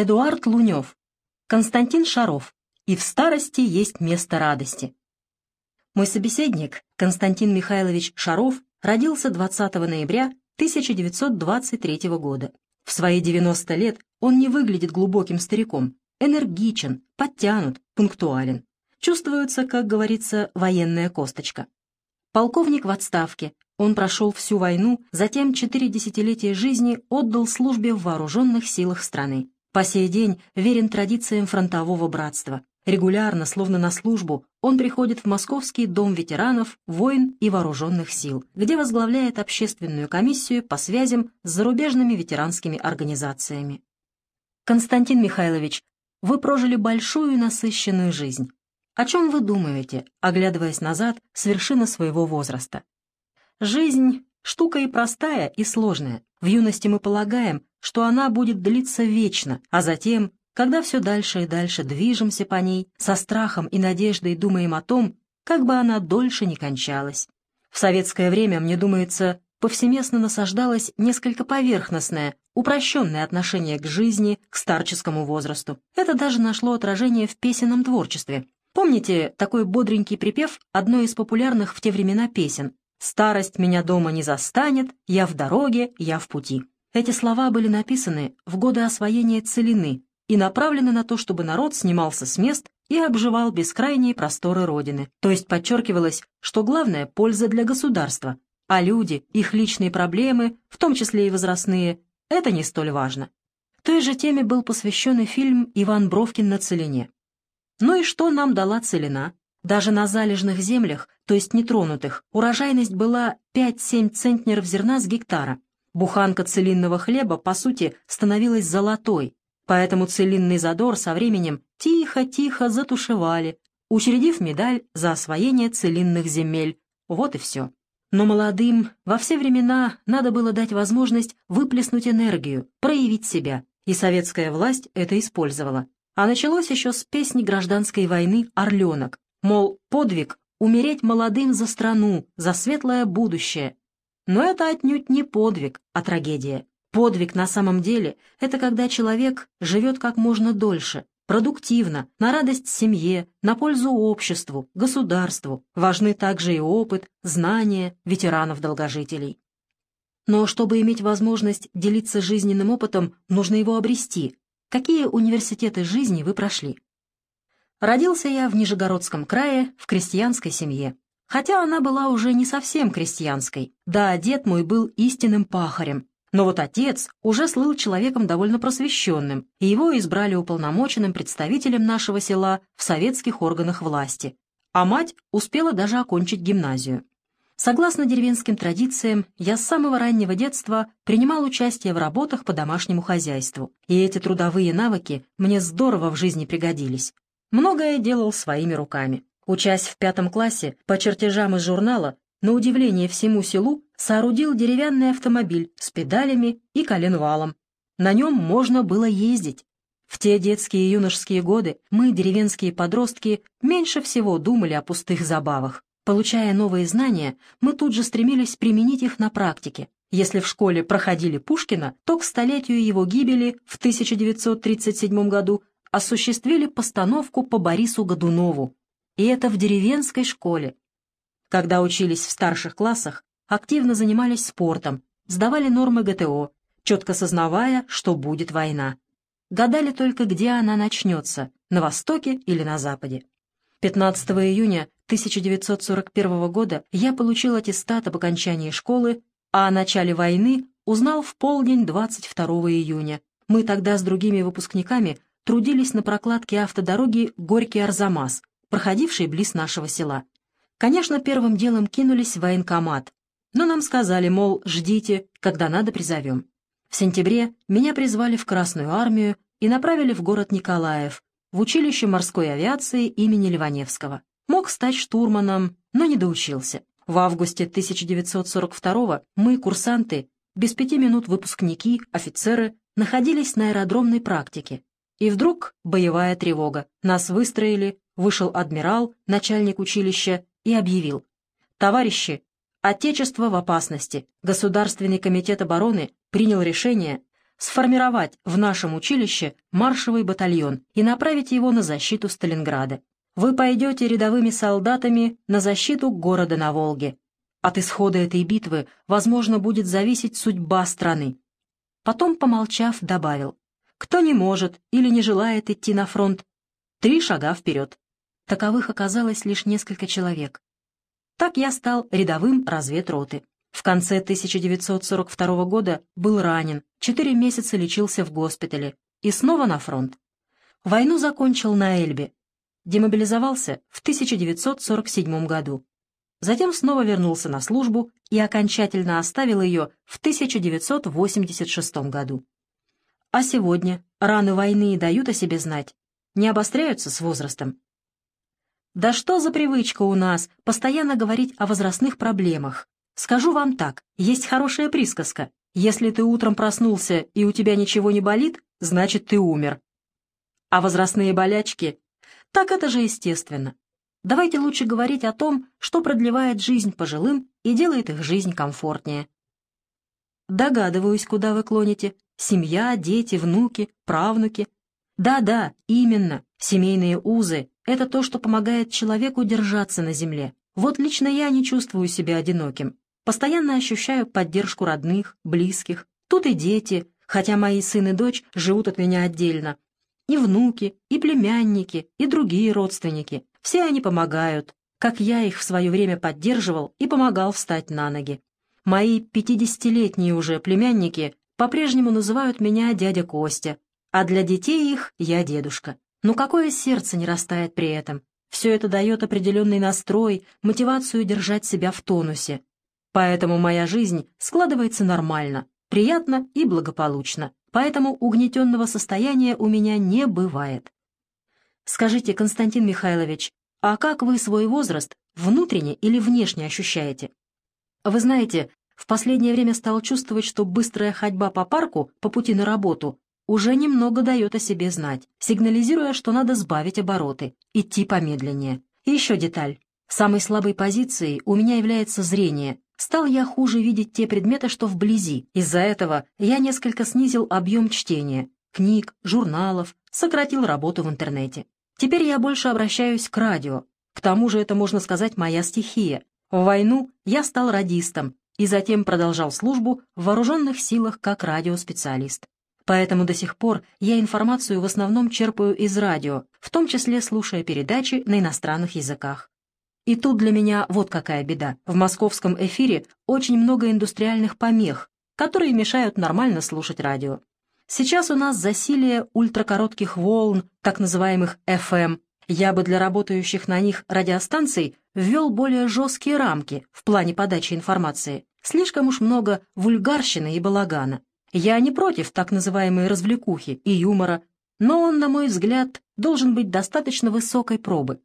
Эдуард Лунев, Константин Шаров и в старости есть место радости. Мой собеседник, Константин Михайлович Шаров, родился 20 ноября 1923 года. В свои 90 лет он не выглядит глубоким стариком, энергичен, подтянут, пунктуален. Чувствуется, как говорится, военная косточка. Полковник в отставке, он прошел всю войну, затем четыре десятилетия жизни отдал службе в вооруженных силах страны. По сей день верен традициям фронтового братства. Регулярно, словно на службу, он приходит в Московский дом ветеранов, войн и вооруженных сил, где возглавляет общественную комиссию по связям с зарубежными ветеранскими организациями. Константин Михайлович, вы прожили большую и насыщенную жизнь. О чем вы думаете, оглядываясь назад с вершины своего возраста? Жизнь — штука и простая, и сложная. В юности мы полагаем, что она будет длиться вечно, а затем, когда все дальше и дальше движемся по ней, со страхом и надеждой думаем о том, как бы она дольше не кончалась. В советское время, мне думается, повсеместно насаждалось несколько поверхностное, упрощенное отношение к жизни, к старческому возрасту. Это даже нашло отражение в песенном творчестве. Помните такой бодренький припев одной из популярных в те времена песен «Старость меня дома не застанет, я в дороге, я в пути». Эти слова были написаны в годы освоения целины и направлены на то, чтобы народ снимался с мест и обживал бескрайние просторы Родины. То есть подчеркивалось, что главное – польза для государства, а люди, их личные проблемы, в том числе и возрастные, это не столь важно. Той же теме был посвящен и фильм «Иван Бровкин на целине». Ну и что нам дала целина? Даже на залежных землях, то есть нетронутых, урожайность была 5-7 центнеров зерна с гектара. Буханка целинного хлеба, по сути, становилась золотой, поэтому целинный задор со временем тихо-тихо затушевали, учредив медаль за освоение целинных земель. Вот и все. Но молодым во все времена надо было дать возможность выплеснуть энергию, проявить себя, и советская власть это использовала. А началось еще с песни гражданской войны «Орленок». Мол, подвиг — умереть молодым за страну, за светлое будущее. Но это отнюдь не подвиг, а трагедия. Подвиг на самом деле — это когда человек живет как можно дольше, продуктивно, на радость семье, на пользу обществу, государству. Важны также и опыт, знания ветеранов-долгожителей. Но чтобы иметь возможность делиться жизненным опытом, нужно его обрести, Какие университеты жизни вы прошли? Родился я в Нижегородском крае в крестьянской семье. Хотя она была уже не совсем крестьянской. Да, дед мой был истинным пахарем. Но вот отец уже слыл человеком довольно просвещенным, и его избрали уполномоченным представителем нашего села в советских органах власти. А мать успела даже окончить гимназию. Согласно деревенским традициям, я с самого раннего детства принимал участие в работах по домашнему хозяйству, и эти трудовые навыки мне здорово в жизни пригодились. Многое делал своими руками. Учась в пятом классе, по чертежам из журнала, на удивление всему селу, соорудил деревянный автомобиль с педалями и коленвалом. На нем можно было ездить. В те детские и юношеские годы мы, деревенские подростки, меньше всего думали о пустых забавах. Получая новые знания, мы тут же стремились применить их на практике. Если в школе проходили Пушкина, то к столетию его гибели в 1937 году осуществили постановку по Борису Годунову. И это в деревенской школе. Когда учились в старших классах, активно занимались спортом, сдавали нормы ГТО, четко сознавая, что будет война. Гадали только, где она начнется, на востоке или на западе. 15 июня 1941 года я получил аттестат об окончании школы, а о начале войны узнал в полдень 22 июня. Мы тогда с другими выпускниками трудились на прокладке автодороги Горький-Арзамас, проходившей близ нашего села. Конечно, первым делом кинулись в военкомат, но нам сказали, мол, ждите, когда надо призовем. В сентябре меня призвали в Красную армию и направили в город Николаев, в училище морской авиации имени Ливаневского. Мог стать штурманом, но не доучился. В августе 1942 мы, курсанты, без пяти минут выпускники, офицеры, находились на аэродромной практике. И вдруг боевая тревога. Нас выстроили, вышел адмирал, начальник училища, и объявил. «Товарищи, Отечество в опасности. Государственный комитет обороны принял решение сформировать в нашем училище маршевый батальон и направить его на защиту Сталинграда. Вы пойдете рядовыми солдатами на защиту города на Волге. От исхода этой битвы, возможно, будет зависеть судьба страны. Потом, помолчав, добавил, кто не может или не желает идти на фронт, три шага вперед. Таковых оказалось лишь несколько человек. Так я стал рядовым разведроты. В конце 1942 года был ранен, четыре месяца лечился в госпитале и снова на фронт. Войну закончил на Эльбе. Демобилизовался в 1947 году. Затем снова вернулся на службу и окончательно оставил ее в 1986 году. А сегодня раны войны дают о себе знать, не обостряются с возрастом. Да что за привычка у нас постоянно говорить о возрастных проблемах? Скажу вам так, есть хорошая присказка. Если ты утром проснулся и у тебя ничего не болит, значит ты умер. А возрастные болячки? Так это же естественно. Давайте лучше говорить о том, что продлевает жизнь пожилым и делает их жизнь комфортнее. Догадываюсь, куда вы клоните. Семья, дети, внуки, правнуки. Да-да, именно, семейные узы — это то, что помогает человеку держаться на земле. Вот лично я не чувствую себя одиноким. Постоянно ощущаю поддержку родных, близких. Тут и дети, хотя мои сын и дочь живут от меня отдельно. И внуки, и племянники, и другие родственники. Все они помогают, как я их в свое время поддерживал и помогал встать на ноги. Мои пятидесятилетние уже племянники по-прежнему называют меня дядя Костя, а для детей их я дедушка. Но какое сердце не растает при этом? Все это дает определенный настрой, мотивацию держать себя в тонусе. Поэтому моя жизнь складывается нормально, приятно и благополучно. Поэтому угнетенного состояния у меня не бывает. Скажите, Константин Михайлович, а как вы свой возраст внутренне или внешне ощущаете? Вы знаете, в последнее время стал чувствовать, что быстрая ходьба по парку по пути на работу уже немного дает о себе знать, сигнализируя, что надо сбавить обороты, идти помедленнее. И еще деталь. Самой слабой позицией у меня является зрение. Стал я хуже видеть те предметы, что вблизи. Из-за этого я несколько снизил объем чтения, книг, журналов, сократил работу в интернете. Теперь я больше обращаюсь к радио. К тому же это, можно сказать, моя стихия. В войну я стал радистом и затем продолжал службу в вооруженных силах как радиоспециалист. Поэтому до сих пор я информацию в основном черпаю из радио, в том числе слушая передачи на иностранных языках. И тут для меня вот какая беда. В московском эфире очень много индустриальных помех, которые мешают нормально слушать радио. Сейчас у нас засилие ультракоротких волн, так называемых FM. Я бы для работающих на них радиостанций ввел более жесткие рамки в плане подачи информации. Слишком уж много вульгарщины и балагана. Я не против так называемой развлекухи и юмора, но он, на мой взгляд, должен быть достаточно высокой пробы.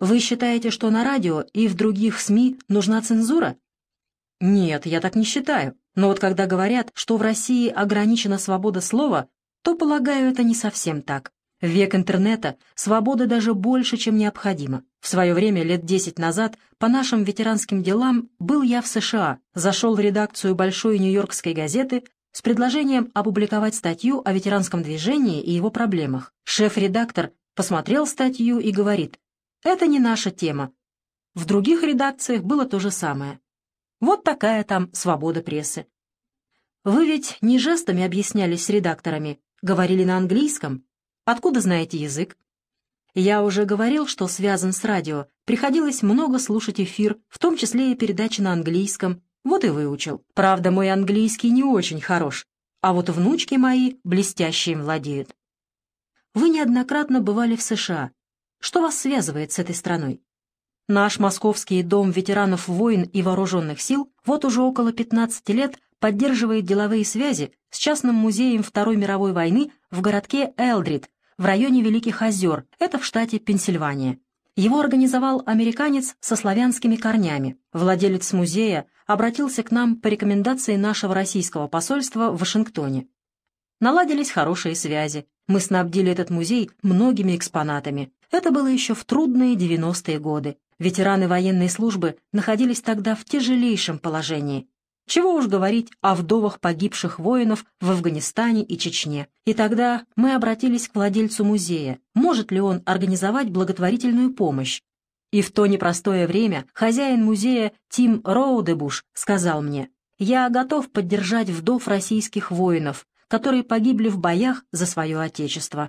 Вы считаете, что на радио и в других СМИ нужна цензура? Нет, я так не считаю. Но вот когда говорят, что в России ограничена свобода слова, то, полагаю, это не совсем так. В век интернета свободы даже больше, чем необходимо. В свое время, лет десять назад, по нашим ветеранским делам был я в США, зашел в редакцию большой нью-йоркской газеты с предложением опубликовать статью о ветеранском движении и его проблемах. Шеф-редактор посмотрел статью и говорит, это не наша тема. В других редакциях было то же самое. Вот такая там свобода прессы. Вы ведь не жестами объяснялись с редакторами, говорили на английском. Откуда знаете язык? Я уже говорил, что связан с радио. Приходилось много слушать эфир, в том числе и передачи на английском. Вот и выучил. Правда, мой английский не очень хорош, а вот внучки мои блестяще владеют. Вы неоднократно бывали в США. Что вас связывает с этой страной? Наш московский дом ветеранов войн и вооруженных сил вот уже около 15 лет поддерживает деловые связи с частным музеем Второй мировой войны в городке Элдрид в районе Великих озер, это в штате Пенсильвания. Его организовал американец со славянскими корнями. Владелец музея обратился к нам по рекомендации нашего российского посольства в Вашингтоне. Наладились хорошие связи. Мы снабдили этот музей многими экспонатами. Это было еще в трудные 90-е годы. Ветераны военной службы находились тогда в тяжелейшем положении. Чего уж говорить о вдовах погибших воинов в Афганистане и Чечне. И тогда мы обратились к владельцу музея, может ли он организовать благотворительную помощь. И в то непростое время хозяин музея Тим Роудебуш сказал мне, «Я готов поддержать вдов российских воинов, которые погибли в боях за свое отечество.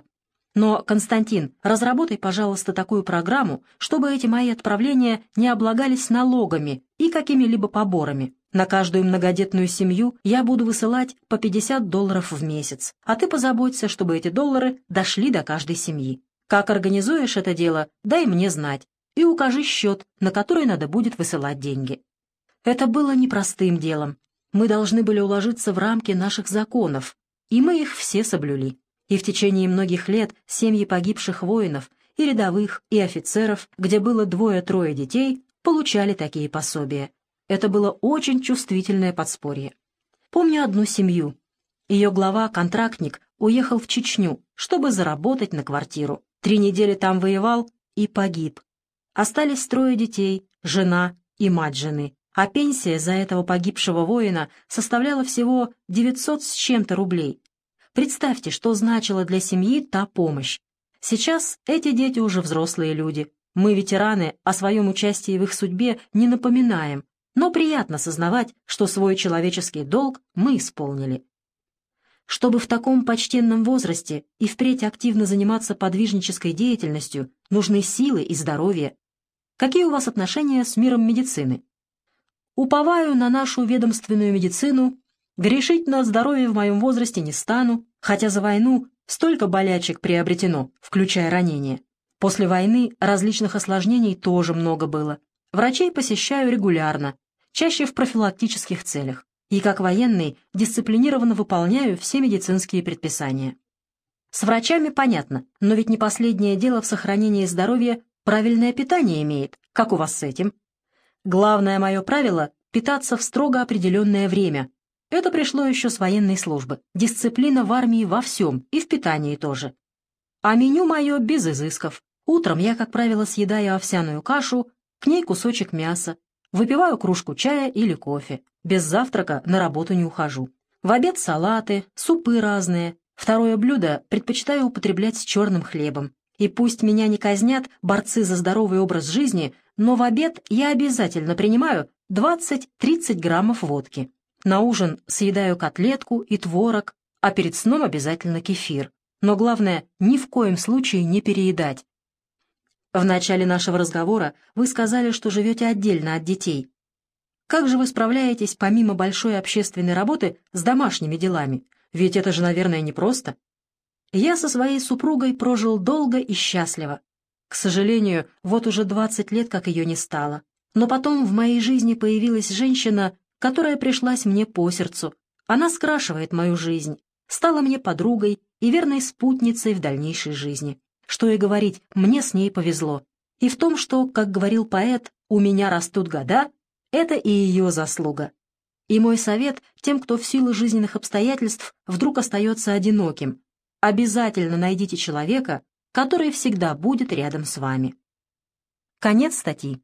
Но, Константин, разработай, пожалуйста, такую программу, чтобы эти мои отправления не облагались налогами и какими-либо поборами. На каждую многодетную семью я буду высылать по 50 долларов в месяц, а ты позаботься, чтобы эти доллары дошли до каждой семьи. Как организуешь это дело, дай мне знать и укажи счет, на который надо будет высылать деньги. Это было непростым делом. Мы должны были уложиться в рамки наших законов, и мы их все соблюли и в течение многих лет семьи погибших воинов, и рядовых, и офицеров, где было двое-трое детей, получали такие пособия. Это было очень чувствительное подспорье. Помню одну семью. Ее глава, контрактник, уехал в Чечню, чтобы заработать на квартиру. Три недели там воевал и погиб. Остались трое детей, жена и мать жены. А пенсия за этого погибшего воина составляла всего 900 с чем-то рублей, Представьте, что значила для семьи та помощь. Сейчас эти дети уже взрослые люди. Мы, ветераны, о своем участии в их судьбе не напоминаем, но приятно сознавать, что свой человеческий долг мы исполнили. Чтобы в таком почтенном возрасте и впредь активно заниматься подвижнической деятельностью, нужны силы и здоровье. Какие у вас отношения с миром медицины? Уповаю на нашу ведомственную медицину Грешить на здоровье в моем возрасте не стану, хотя за войну столько болячек приобретено, включая ранения. После войны различных осложнений тоже много было. Врачей посещаю регулярно, чаще в профилактических целях. И как военный дисциплинированно выполняю все медицинские предписания. С врачами понятно, но ведь не последнее дело в сохранении здоровья правильное питание имеет. Как у вас с этим? Главное мое правило – питаться в строго определенное время, это пришло еще с военной службы. Дисциплина в армии во всем, и в питании тоже. А меню мое без изысков. Утром я, как правило, съедаю овсяную кашу, к ней кусочек мяса, выпиваю кружку чая или кофе. Без завтрака на работу не ухожу. В обед салаты, супы разные. Второе блюдо предпочитаю употреблять с черным хлебом. И пусть меня не казнят борцы за здоровый образ жизни, но в обед я обязательно принимаю 20-30 граммов водки. На ужин съедаю котлетку и творог, а перед сном обязательно кефир. Но главное, ни в коем случае не переедать. В начале нашего разговора вы сказали, что живете отдельно от детей. Как же вы справляетесь, помимо большой общественной работы, с домашними делами? Ведь это же, наверное, непросто. Я со своей супругой прожил долго и счастливо. К сожалению, вот уже 20 лет, как ее не стало. Но потом в моей жизни появилась женщина, которая пришлась мне по сердцу. Она скрашивает мою жизнь, стала мне подругой и верной спутницей в дальнейшей жизни. Что и говорить, мне с ней повезло. И в том, что, как говорил поэт, «у меня растут года», это и ее заслуга. И мой совет тем, кто в силу жизненных обстоятельств вдруг остается одиноким, обязательно найдите человека, который всегда будет рядом с вами. Конец статьи.